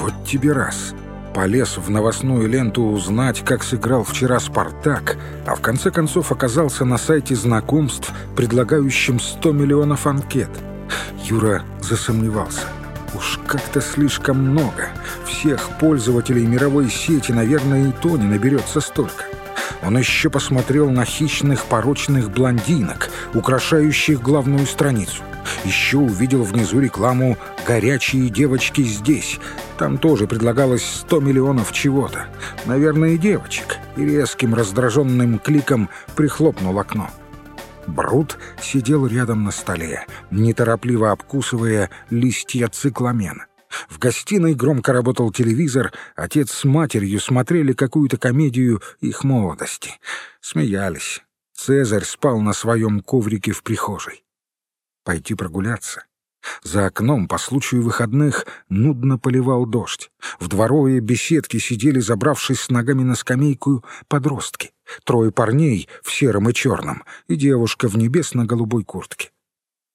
Вот тебе раз. Полез в новостную ленту узнать, как сыграл вчера «Спартак», а в конце концов оказался на сайте знакомств, предлагающим 100 миллионов анкет. Юра засомневался. Уж как-то слишком много. Всех пользователей мировой сети, наверное, и то не наберется столько. Он еще посмотрел на хищных порочных блондинок, украшающих главную страницу. Еще увидел внизу рекламу «Горячие девочки здесь». Там тоже предлагалось 100 миллионов чего-то. Наверное, девочек. И резким раздраженным кликом прихлопнул окно. Брут сидел рядом на столе, неторопливо обкусывая листья цикламена. В гостиной громко работал телевизор, отец с матерью смотрели какую-то комедию их молодости. Смеялись. Цезарь спал на своем коврике в прихожей пойти прогуляться. За окном по случаю выходных нудно поливал дождь. В дворовые беседки сидели, забравшись с ногами на скамейку, подростки. Трое парней в сером и черном и девушка в небесно-голубой куртке.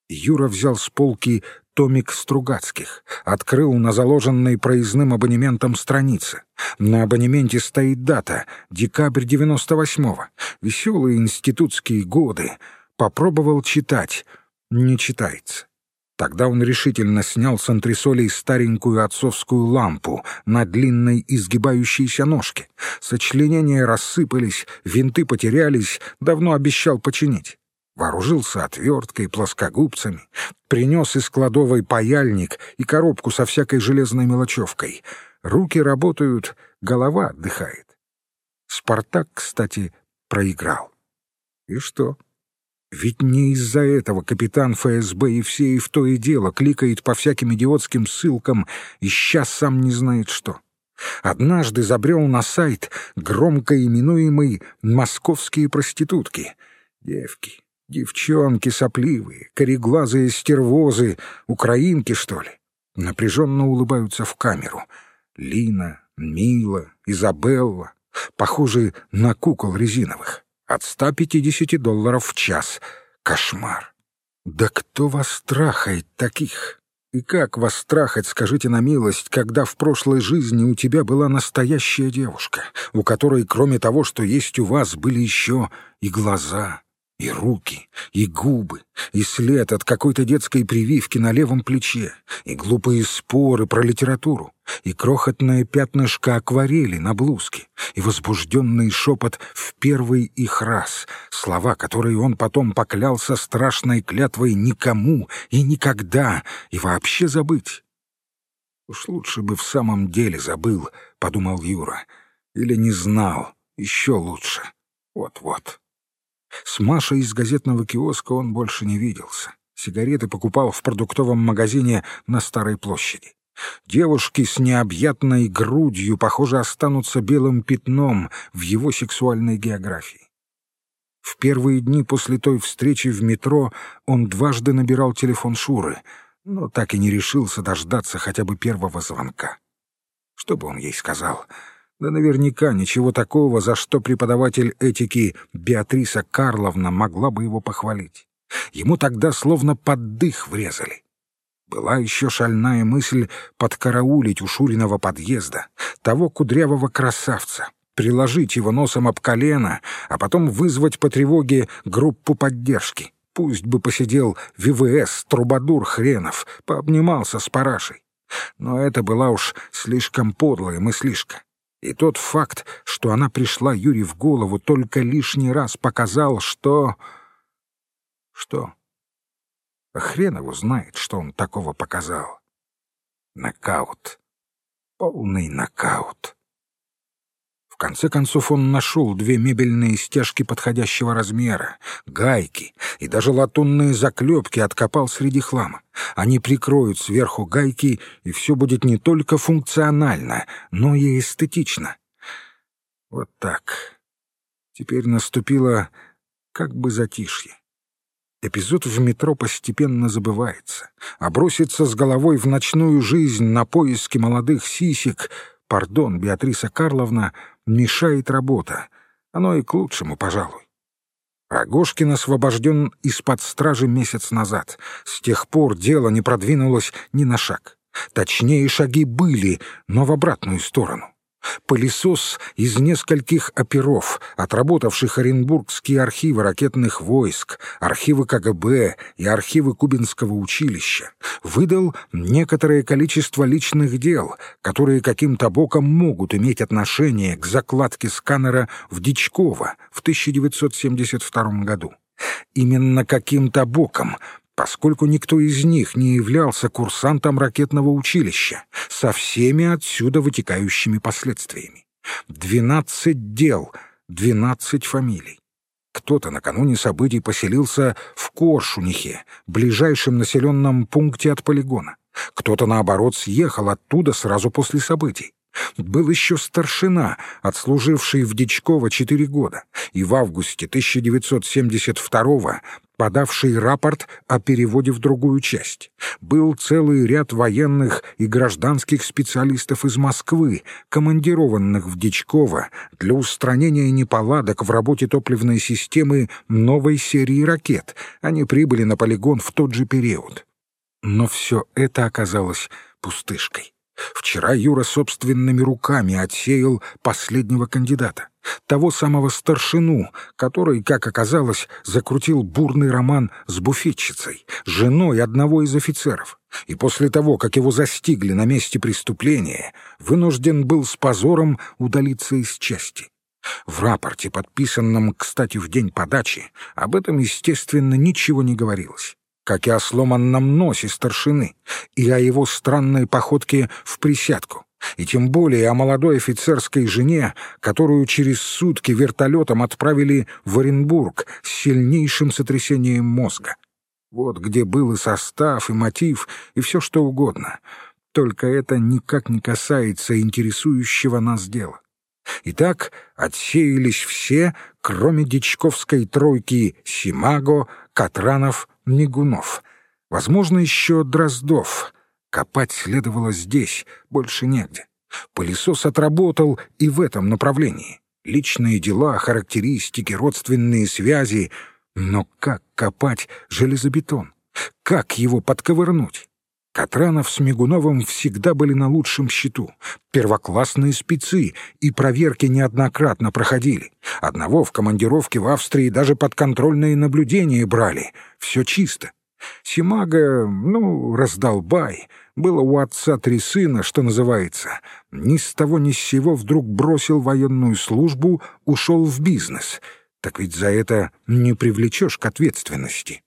Юра взял с полки томик Стругацких, открыл на заложенной проездным абонементом странице. На абонементе стоит дата — декабрь 98-го. Веселые институтские годы. Попробовал читать — не читается. Тогда он решительно снял с антресолей старенькую отцовскую лампу на длинной изгибающейся ножке. Сочленения рассыпались, винты потерялись, давно обещал починить. Вооружился отверткой, плоскогубцами, принес из кладовой паяльник и коробку со всякой железной мелочевкой. Руки работают, голова отдыхает. Спартак, кстати, проиграл. И что? Ведь не из-за этого капитан ФСБ и все и в то и дело кликает по всяким идиотским ссылкам, ища сам не знает что. Однажды забрел на сайт громко именуемый «Московские проститутки». Девки, девчонки сопливые, кореглазые стервозы, украинки, что ли. Напряженно улыбаются в камеру. Лина, Мила, Изабелла, похожи на кукол резиновых. От 150 долларов в час. Кошмар. Да кто вас трахает таких? И как вас трахать, скажите на милость, когда в прошлой жизни у тебя была настоящая девушка, у которой, кроме того, что есть у вас, были еще и глаза, и руки, и губы, и след от какой-то детской прививки на левом плече, и глупые споры про литературу, и крохотное пятнышко акварели на блузке, и возбужденный шепот в первый их раз, слова, которые он потом поклялся страшной клятвой никому и никогда, и вообще забыть. «Уж лучше бы в самом деле забыл», — подумал Юра, — «или не знал, еще лучше. Вот-вот». С Машей из газетного киоска он больше не виделся. Сигареты покупал в продуктовом магазине на Старой площади. Девушки с необъятной грудью, похоже, останутся белым пятном в его сексуальной географии. В первые дни после той встречи в метро он дважды набирал телефон Шуры, но так и не решился дождаться хотя бы первого звонка. Что бы он ей сказал — да наверняка ничего такого, за что преподаватель этики Беатриса Карловна могла бы его похвалить. Ему тогда словно под дых врезали. Была еще шальная мысль подкараулить у Шуриного подъезда того кудрявого красавца, приложить его носом об колено, а потом вызвать по тревоге группу поддержки. Пусть бы посидел ВВС, трубадур хренов, пообнимался с парашей. Но это была уж слишком подлая мыслишка. И тот факт, что она пришла Юре в голову, только лишний раз показал, что... Что? Хрен его знает, что он такого показал. Нокаут. Полный нокаут. В конце концов он нашел две мебельные стяжки подходящего размера, гайки и даже латунные заклепки откопал среди хлама. Они прикроют сверху гайки, и все будет не только функционально, но и эстетично. Вот так. Теперь наступило как бы затишье. Эпизод в метро постепенно забывается, а броситься с головой в ночную жизнь на поиски молодых сисек, пардон, Беатриса Карловна — мешает работа. Оно и к лучшему, пожалуй. Рогожкин освобожден из-под стражи месяц назад. С тех пор дело не продвинулось ни на шаг. Точнее, шаги были, но в обратную сторону. Пылесос из нескольких оперов, отработавших Оренбургские архивы ракетных войск, архивы КГБ и архивы Кубинского училища, выдал некоторое количество личных дел, которые каким-то боком могут иметь отношение к закладке сканера в Дичково в 1972 году. Именно каким-то боком, поскольку никто из них не являлся курсантом ракетного училища, со всеми отсюда вытекающими последствиями. Двенадцать дел, двенадцать фамилий. Кто-то накануне событий поселился в Коршунихе, ближайшем населенном пункте от полигона. Кто-то, наоборот, съехал оттуда сразу после событий. Был еще старшина, отслуживший в Дичково четыре года, и в августе 1972-го подавший рапорт о переводе в другую часть. Был целый ряд военных и гражданских специалистов из Москвы, командированных в Дичково для устранения неполадок в работе топливной системы новой серии ракет. Они прибыли на полигон в тот же период. Но все это оказалось пустышкой. Вчера Юра собственными руками отсеял последнего кандидата, того самого старшину, который, как оказалось, закрутил бурный роман с буфетчицей, женой одного из офицеров, и после того, как его застигли на месте преступления, вынужден был с позором удалиться из части. В рапорте, подписанном, кстати, в день подачи, об этом, естественно, ничего не говорилось как и о сломанном носе старшины, и о его странной походке в присядку, и тем более о молодой офицерской жене, которую через сутки вертолетом отправили в Оренбург с сильнейшим сотрясением мозга. Вот где был и состав, и мотив, и все что угодно. Только это никак не касается интересующего нас дела. Итак, отсеялись все, кроме дичковской тройки Симаго, Катранов, Мигунов. Возможно, еще Дроздов. Копать следовало здесь, больше негде. Пылесос отработал и в этом направлении. Личные дела, характеристики, родственные связи. Но как копать железобетон? Как его подковырнуть? Катранов с Мигуновым всегда были на лучшем счету. Первоклассные спецы, и проверки неоднократно проходили. Одного в командировке в Австрии даже подконтрольные наблюдения брали. Все чисто. Симага, ну, раздолбай. Было у отца три сына, что называется. Ни с того ни с сего вдруг бросил военную службу, ушел в бизнес. Так ведь за это не привлечешь к ответственности.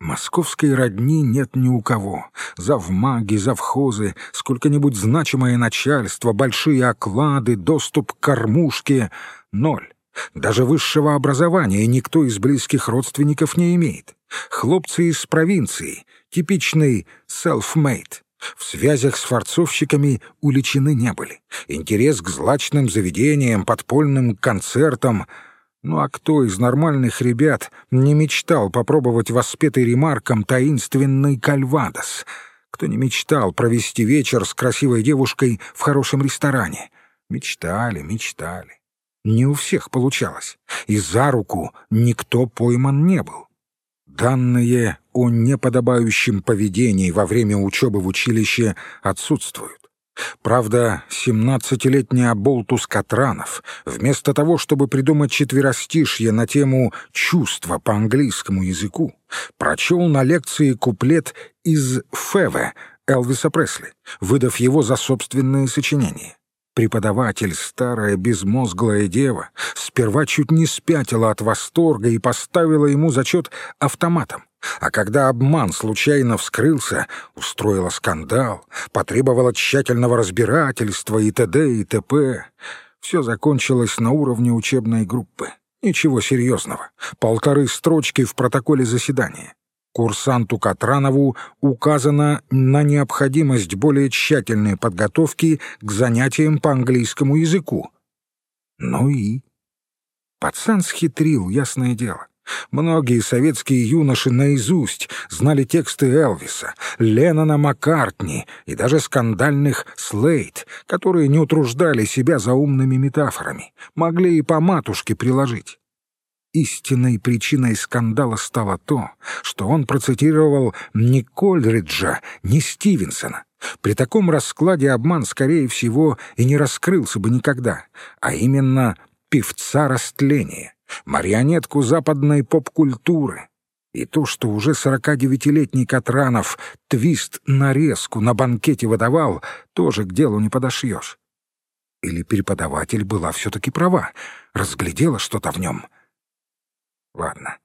Московской родни нет ни у кого. Завмаги, завхозы, сколько-нибудь значимое начальство, большие оклады, доступ к кормушке — ноль. Даже высшего образования никто из близких родственников не имеет. Хлопцы из провинции, типичный self-made. В связях с форцовщиками уличены не были. Интерес к злачным заведениям, подпольным концертам — ну а кто из нормальных ребят не мечтал попробовать воспетый ремарком таинственный кальвадос? Кто не мечтал провести вечер с красивой девушкой в хорошем ресторане? Мечтали, мечтали. Не у всех получалось, и за руку никто пойман не был. Данные о неподобающем поведении во время учебы в училище отсутствуют. Правда, семнадцатилетний оболтус Катранов, вместо того, чтобы придумать четверостишье на тему «чувства» по английскому языку, прочел на лекции куплет из «Феве» Элвиса Пресли, выдав его за собственное сочинение. Преподаватель, старая безмозглая дева, сперва чуть не спятила от восторга и поставила ему зачет автоматом. А когда обман случайно вскрылся, устроила скандал, потребовала тщательного разбирательства и т.д. и т.п. Все закончилось на уровне учебной группы. Ничего серьезного. Полторы строчки в протоколе заседания курсанту Катранову указано на необходимость более тщательной подготовки к занятиям по английскому языку. Ну и... Пацан схитрил, ясное дело. Многие советские юноши наизусть знали тексты Элвиса, Леннона Маккартни и даже скандальных Слейт, которые не утруждали себя заумными метафорами, могли и по матушке приложить. Истинной причиной скандала стало то, что он процитировал не Кольриджа, не Стивенсона, При таком раскладе обман, скорее всего, и не раскрылся бы никогда, а именно певца растления, марионетку западной поп-культуры. И то, что уже 49-летний Катранов твист нарезку на банкете выдавал, тоже к делу не подошьешь. Или преподаватель была все-таки права, разглядела что-то в нем. Ладно.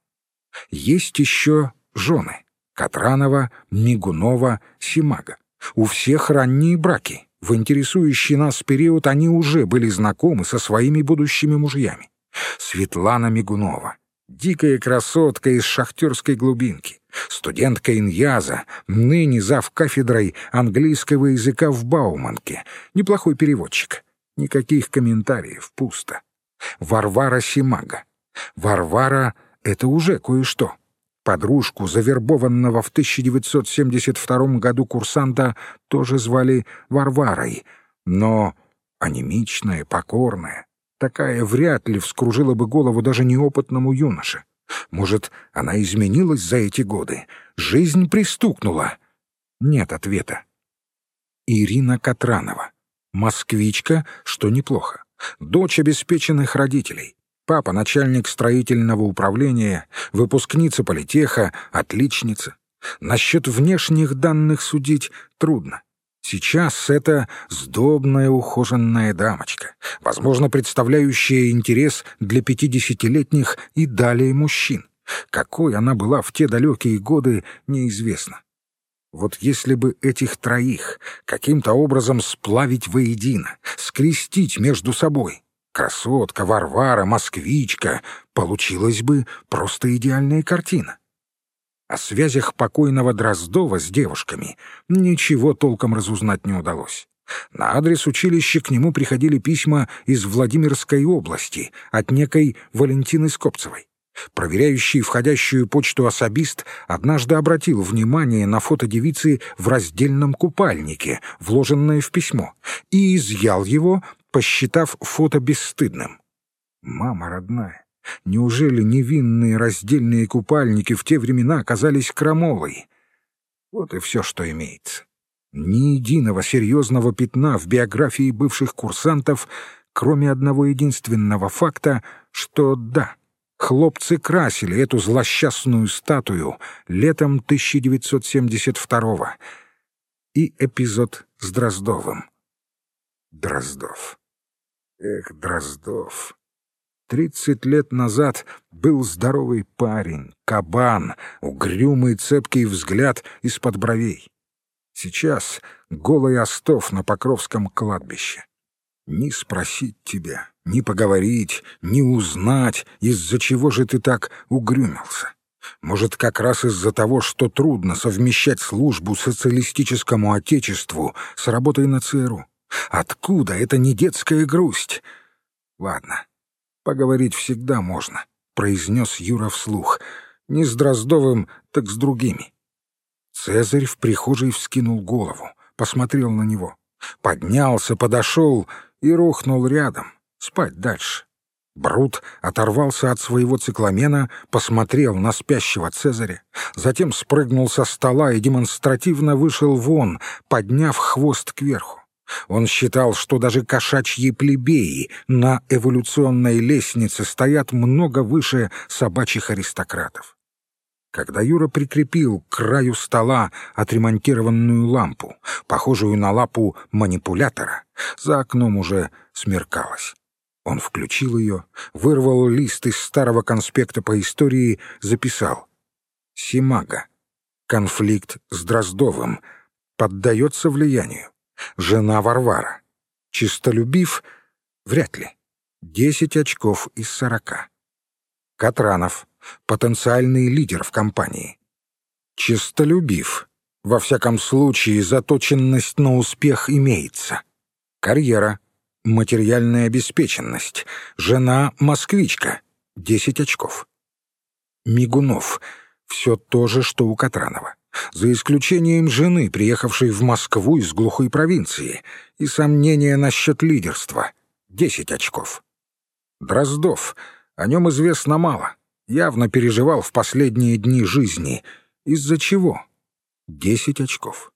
Есть еще жены. Катранова, Мигунова, Симага. У всех ранние браки. В интересующий нас период они уже были знакомы со своими будущими мужьями. Светлана Мигунова. Дикая красотка из шахтерской глубинки. Студентка Иньяза, ныне зав кафедрой английского языка в Бауманке. Неплохой переводчик. Никаких комментариев, пусто. Варвара Симага. Варвара — это уже кое-что. Подружку, завербованного в 1972 году курсанта, тоже звали Варварой, но анемичная, покорная, такая вряд ли вскружила бы голову даже неопытному юноше. Может, она изменилась за эти годы? Жизнь пристукнула? Нет ответа. Ирина Катранова. Москвичка, что неплохо. Дочь обеспеченных родителей. Папа — начальник строительного управления, выпускница политеха, отличница. Насчет внешних данных судить трудно. Сейчас это сдобная ухоженная дамочка, возможно, представляющая интерес для пятидесятилетних и далее мужчин. Какой она была в те далекие годы, неизвестно. Вот если бы этих троих каким-то образом сплавить воедино, скрестить между собой, красотка, Варвара, москвичка, получилась бы просто идеальная картина. О связях покойного Дроздова с девушками ничего толком разузнать не удалось. На адрес училища к нему приходили письма из Владимирской области от некой Валентины Скопцевой. Проверяющий входящую почту особист однажды обратил внимание на фото девицы в раздельном купальнике, вложенное в письмо, и изъял его, посчитав фото бесстыдным. Мама родная, неужели невинные раздельные купальники в те времена оказались крамолой? Вот и все, что имеется. Ни единого серьезного пятна в биографии бывших курсантов, кроме одного единственного факта, что да, хлопцы красили эту злосчастную статую летом 1972-го. И эпизод с Дроздовым. Дроздов. Эх, Дроздов. Тридцать лет назад был здоровый парень, кабан, угрюмый цепкий взгляд из-под бровей. Сейчас голый остов на Покровском кладбище. Ни спросить тебя, ни поговорить, ни узнать, из-за чего же ты так угрюмился. Может, как раз из-за того, что трудно совмещать службу социалистическому отечеству с работой на ЦРУ. Откуда это не детская грусть? Ладно, поговорить всегда можно, произнес Юра вслух. Не с Дроздовым, так с другими. Цезарь в прихожей вскинул голову, посмотрел на него. Поднялся, подошел и рухнул рядом, спать дальше. Брут оторвался от своего цикламена, посмотрел на спящего Цезаря, затем спрыгнул со стола и демонстративно вышел вон, подняв хвост кверху. Он считал, что даже кошачьи плебеи на эволюционной лестнице стоят много выше собачьих аристократов. Когда Юра прикрепил к краю стола отремонтированную лампу, похожую на лапу манипулятора, за окном уже смеркалось. Он включил ее, вырвал лист из старого конспекта по истории, записал. «Симага. Конфликт с Дроздовым. Поддается влиянию жена Варвара. Чистолюбив? Вряд ли. Десять очков из сорока. Катранов. Потенциальный лидер в компании. Чистолюбив. Во всяком случае, заточенность на успех имеется. Карьера. Материальная обеспеченность. Жена — москвичка. Десять очков. Мигунов. Все то же, что у Катранова за исключением жены, приехавшей в Москву из глухой провинции, и сомнения насчет лидерства — десять очков. Дроздов, о нем известно мало, явно переживал в последние дни жизни. Из-за чего? Десять очков.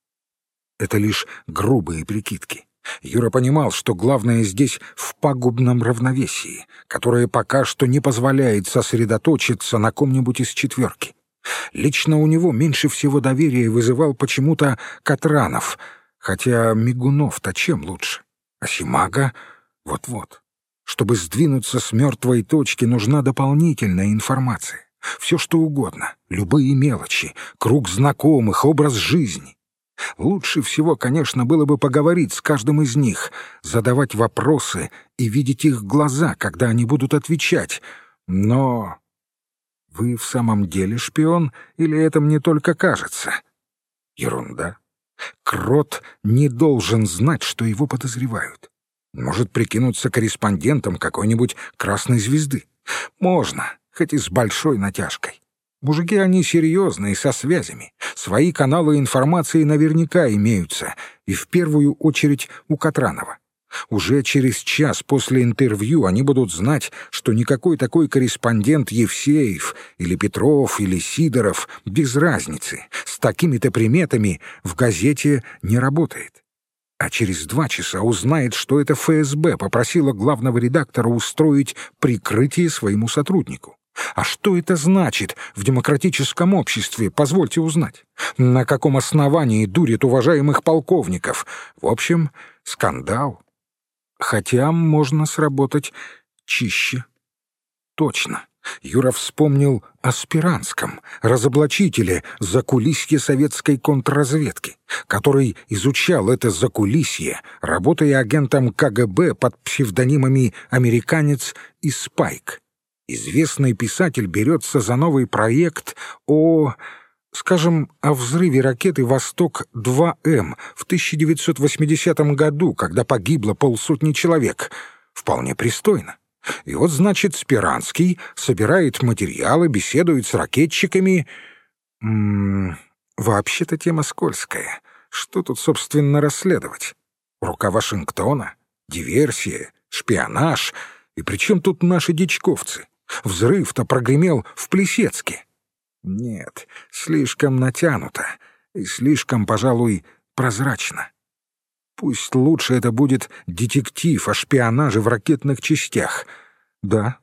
Это лишь грубые прикидки. Юра понимал, что главное здесь в пагубном равновесии, которое пока что не позволяет сосредоточиться на ком-нибудь из четверки. Лично у него меньше всего доверия вызывал почему-то Катранов, хотя Мигунов-то чем лучше? А Симага — вот-вот. Чтобы сдвинуться с мертвой точки, нужна дополнительная информация. Все что угодно, любые мелочи, круг знакомых, образ жизни. Лучше всего, конечно, было бы поговорить с каждым из них, задавать вопросы и видеть их глаза, когда они будут отвечать. Но вы в самом деле шпион или это мне только кажется? Ерунда. Крот не должен знать, что его подозревают. Может прикинуться корреспондентом какой-нибудь красной звезды. Можно, хоть и с большой натяжкой. Мужики они серьезные, со связями. Свои каналы информации наверняка имеются, и в первую очередь у Катранова. Уже через час после интервью они будут знать, что никакой такой корреспондент Евсеев или Петров или Сидоров, без разницы, с такими-то приметами в газете не работает. А через два часа узнает, что это ФСБ попросила главного редактора устроить прикрытие своему сотруднику. А что это значит в демократическом обществе, позвольте узнать? На каком основании дурит уважаемых полковников? В общем, скандал. Хотя можно сработать чище. Точно. Юра вспомнил о Спиранском, разоблачителе закулисье советской контрразведки, который изучал это закулисье, работая агентом КГБ под псевдонимами «Американец» и «Спайк». Известный писатель берется за новый проект о скажем, о взрыве ракеты «Восток-2М» в 1980 году, когда погибло полсотни человек. Вполне пристойно. И вот, значит, Спиранский собирает материалы, беседует с ракетчиками. Вообще-то тема скользкая. Что тут, собственно, расследовать? Рука Вашингтона? Диверсия? Шпионаж? И при чем тут наши дичковцы? Взрыв-то прогремел в Плесецке. Нет, слишком натянуто и слишком, пожалуй, прозрачно. Пусть лучше это будет детектив о шпионаже в ракетных частях. Да,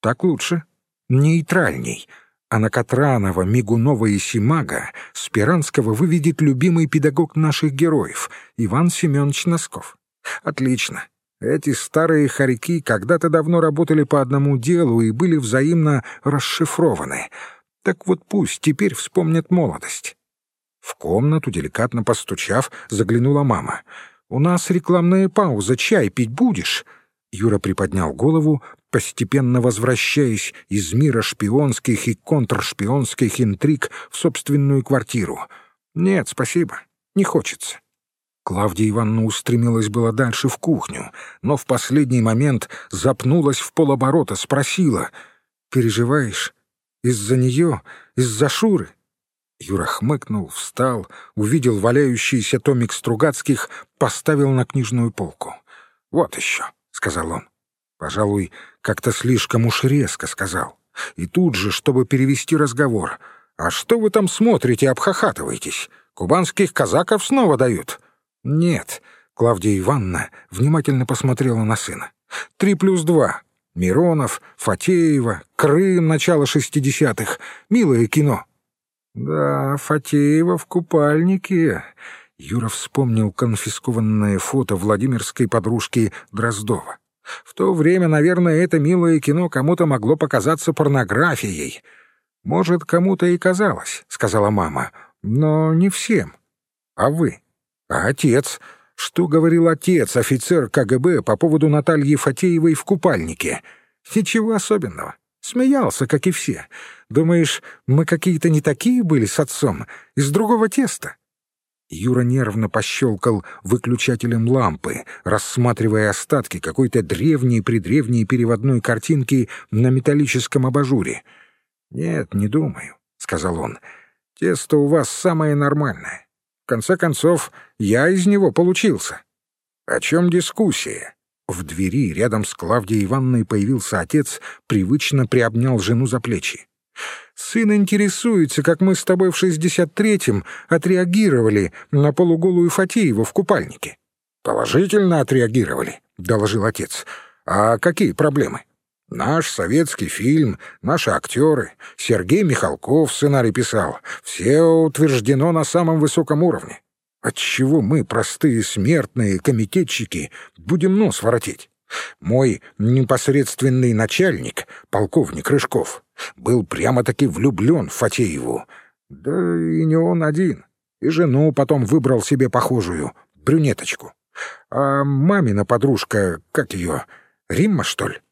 так лучше. Нейтральней. А на Катранова, Мигунова и Симага Спиранского выведет любимый педагог наших героев, Иван Семенович Носков. Отлично. Эти старые хорьки когда-то давно работали по одному делу и были взаимно расшифрованы — так вот пусть теперь вспомнят молодость. В комнату, деликатно постучав, заглянула мама. «У нас рекламная пауза, чай пить будешь?» Юра приподнял голову, постепенно возвращаясь из мира шпионских и контршпионских интриг в собственную квартиру. «Нет, спасибо, не хочется». Клавдия Ивановна устремилась было дальше в кухню, но в последний момент запнулась в полоборота, спросила. «Переживаешь? Из-за нее? Из-за Шуры?» Юра хмыкнул, встал, увидел валяющийся томик Стругацких, поставил на книжную полку. «Вот еще», — сказал он. Пожалуй, как-то слишком уж резко сказал. И тут же, чтобы перевести разговор. «А что вы там смотрите, обхахатываетесь? Кубанских казаков снова дают?» «Нет», — Клавдия Ивановна внимательно посмотрела на сына. «Три плюс два. Миронов, Фатеева, Крым, начало шестидесятых. Милое кино. Да, Фатеева в купальнике. Юра вспомнил конфискованное фото Владимирской подружки Дроздова. В то время, наверное, это милое кино кому-то могло показаться порнографией. «Может, кому-то и казалось», — сказала мама, — «но не всем. А вы? А отец? Что говорил отец, офицер КГБ, по поводу Натальи Фатеевой в купальнике? Ничего особенного. Смеялся, как и все. Думаешь, мы какие-то не такие были с отцом? Из другого теста?» Юра нервно пощелкал выключателем лампы, рассматривая остатки какой-то древней-предревней переводной картинки на металлическом абажуре. «Нет, не думаю», — сказал он. «Тесто у вас самое нормальное. В конце концов, я из него получился. О чем дискуссия? В двери рядом с Клавдией Ивановной появился отец, привычно приобнял жену за плечи. Сын интересуется, как мы с тобой в шестьдесят третьем отреагировали на полуголую Фатееву в купальнике. «Положительно отреагировали», — доложил отец. «А какие проблемы?» «Наш советский фильм, наши актеры, Сергей Михалков сценарий писал. Все утверждено на самом высоком уровне. Отчего мы, простые смертные комитетчики, будем нос воротить? Мой непосредственный начальник, полковник Рыжков, был прямо-таки влюблен в Фатееву. Да и не он один. И жену потом выбрал себе похожую, брюнеточку. А мамина подружка, как ее, Римма, что ли?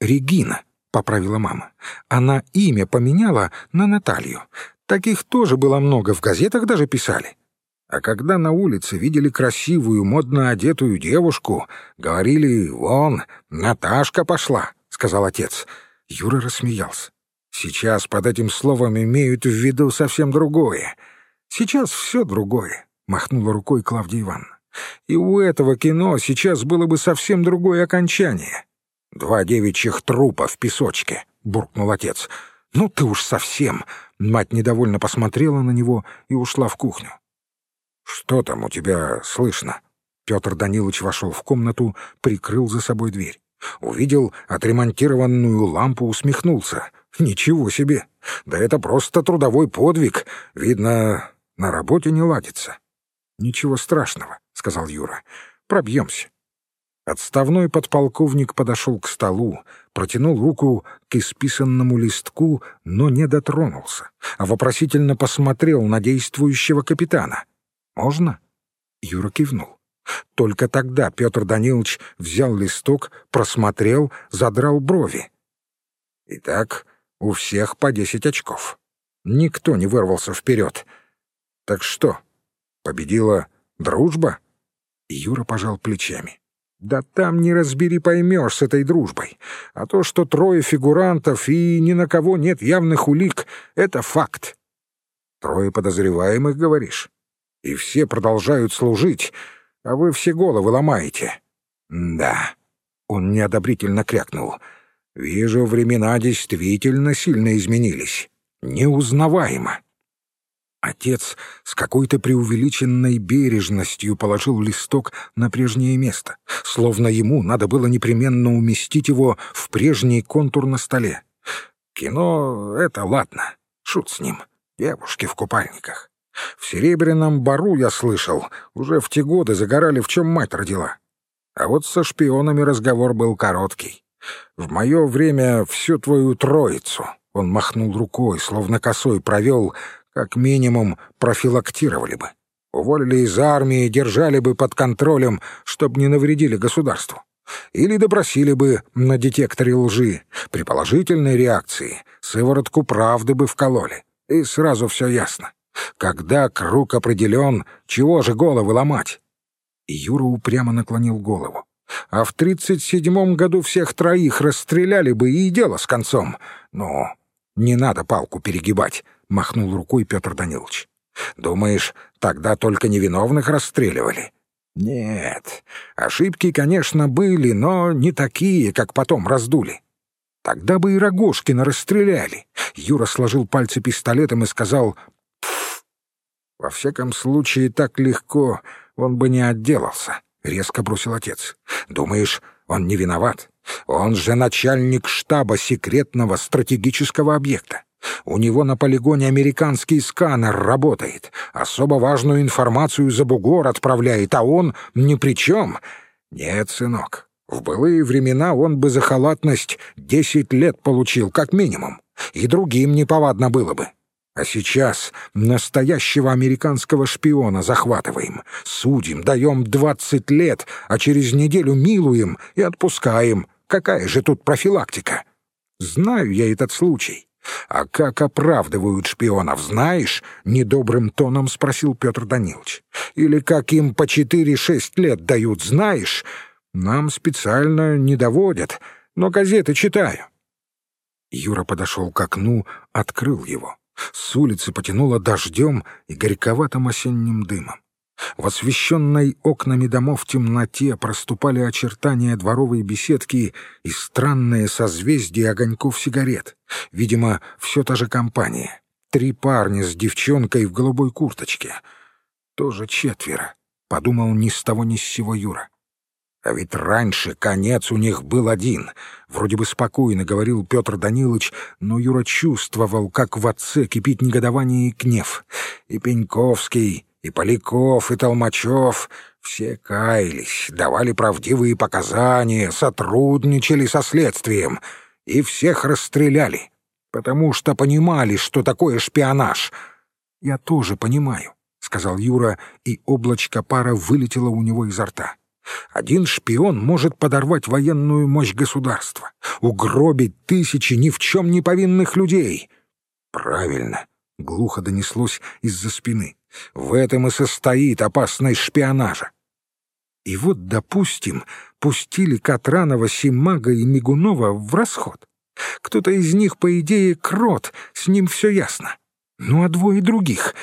Регина, — поправила мама. Она имя поменяла на Наталью. Таких тоже было много, в газетах даже писали. А когда на улице видели красивую, модно одетую девушку, говорили «Вон, Наташка пошла», — сказал отец. Юра рассмеялся. Сейчас под этим словом имеют в виду совсем другое. Сейчас все другое, — махнула рукой Клавдия Ивановна. И у этого кино сейчас было бы совсем другое окончание. «Два девичьих трупа в песочке», — буркнул отец. «Ну ты уж совсем!» Мать недовольно посмотрела на него и ушла в кухню. «Что там у тебя слышно?» Петр Данилович вошел в комнату, прикрыл за собой дверь. Увидел отремонтированную лампу, усмехнулся. «Ничего себе! Да это просто трудовой подвиг. Видно, на работе не ладится». «Ничего страшного», — сказал Юра. «Пробьемся». Отставной подполковник подошел к столу, протянул руку к исписанному листку, но не дотронулся, а вопросительно посмотрел на действующего капитана — «Можно?» Юра кивнул. Только тогда Петр Данилович взял листок, просмотрел, задрал брови. Итак, у всех по десять очков. Никто не вырвался вперед. Так что, победила дружба? Юра пожал плечами. Да там не разбери поймешь с этой дружбой. А то, что трое фигурантов и ни на кого нет явных улик, — это факт. Трое подозреваемых, говоришь? и все продолжают служить, а вы все головы ломаете. Да, он неодобрительно крякнул. Вижу, времена действительно сильно изменились. Неузнаваемо. Отец с какой-то преувеличенной бережностью положил листок на прежнее место, словно ему надо было непременно уместить его в прежний контур на столе. Кино — это ладно, шут с ним, девушки в купальниках. В Серебряном Бару, я слышал, уже в те годы загорали, в чем мать родила. А вот со шпионами разговор был короткий. В мое время всю твою троицу, он махнул рукой, словно косой провел, как минимум профилактировали бы. Уволили из армии, держали бы под контролем, чтобы не навредили государству. Или допросили бы на детекторе лжи. При положительной реакции сыворотку правды бы вкололи. И сразу все ясно. Когда круг определен, чего же головы ломать? И Юра упрямо наклонил голову. А в тридцать седьмом году всех троих расстреляли бы, и дело с концом. Ну, не надо палку перегибать, — махнул рукой Петр Данилович. Думаешь, тогда только невиновных расстреливали? Нет, ошибки, конечно, были, но не такие, как потом раздули. Тогда бы и Рогожкина расстреляли. Юра сложил пальцы пистолетом и сказал во всяком случае, так легко он бы не отделался, — резко бросил отец. Думаешь, он не виноват? Он же начальник штаба секретного стратегического объекта. У него на полигоне американский сканер работает, особо важную информацию за бугор отправляет, а он ни при чем. Нет, сынок, в былые времена он бы за халатность десять лет получил, как минимум, и другим неповадно было бы. А сейчас настоящего американского шпиона захватываем, судим, даем двадцать лет, а через неделю милуем и отпускаем. Какая же тут профилактика? Знаю я этот случай. А как оправдывают шпионов, знаешь? Недобрым тоном спросил Петр Данилович. Или как им по четыре-шесть лет дают, знаешь? Нам специально не доводят, но газеты читаю. Юра подошел к окну, открыл его. С улицы потянуло дождем и горьковатым осенним дымом. В освещенной окнами домов темноте проступали очертания дворовой беседки и странные созвездия огоньков сигарет. Видимо, все та же компания. Три парня с девчонкой в голубой курточке. Тоже четверо, — подумал ни с того ни с сего Юра. А ведь раньше конец у них был один. Вроде бы спокойно говорил Петр Данилович, но Юра чувствовал, как в отце кипит негодование и гнев. И Пеньковский, и Поляков, и Толмачев — все каялись, давали правдивые показания, сотрудничали со следствием. И всех расстреляли, потому что понимали, что такое шпионаж. «Я тоже понимаю», — сказал Юра, и облачко пара вылетело у него изо рта. Один шпион может подорвать военную мощь государства, угробить тысячи ни в чем не повинных людей. Правильно, — глухо донеслось из-за спины. В этом и состоит опасность шпионажа. И вот, допустим, пустили Катранова, Симага и Мигунова в расход. Кто-то из них, по идее, крот, с ним все ясно. Ну а двое других,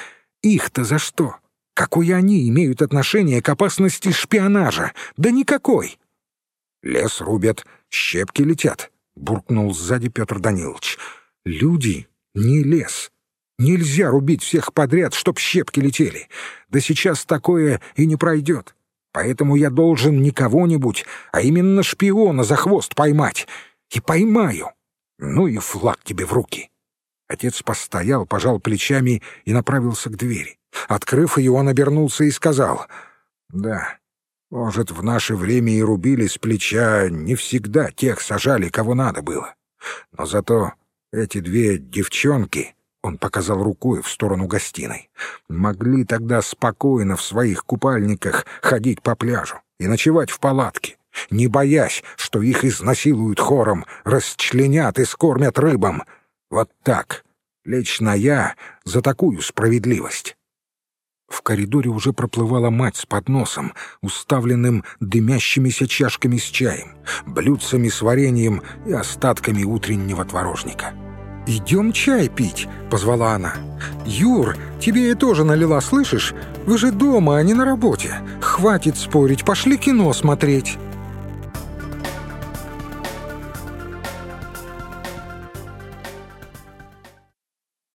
их-то за что? Какое они имеют отношение к опасности шпионажа? Да никакой!» «Лес рубят, щепки летят», — буркнул сзади Петр Данилович. «Люди не лес. Нельзя рубить всех подряд, чтоб щепки летели. Да сейчас такое и не пройдет. Поэтому я должен не кого-нибудь, а именно шпиона за хвост поймать. И поймаю. Ну и флаг тебе в руки». Отец постоял, пожал плечами и направился к двери. Открыв ее, он обернулся и сказал, «Да, может, в наше время и рубили с плеча не всегда тех сажали, кого надо было. Но зато эти две девчонки, — он показал рукой в сторону гостиной, — могли тогда спокойно в своих купальниках ходить по пляжу и ночевать в палатке, не боясь, что их изнасилуют хором, расчленят и скормят рыбам. Вот так. Лично я за такую справедливость. В коридоре уже проплывала мать с подносом, уставленным дымящимися чашками с чаем, блюдцами с вареньем и остатками утреннего творожника. «Идем чай пить», — позвала она. «Юр, тебе я тоже налила, слышишь? Вы же дома, а не на работе. Хватит спорить, пошли кино смотреть».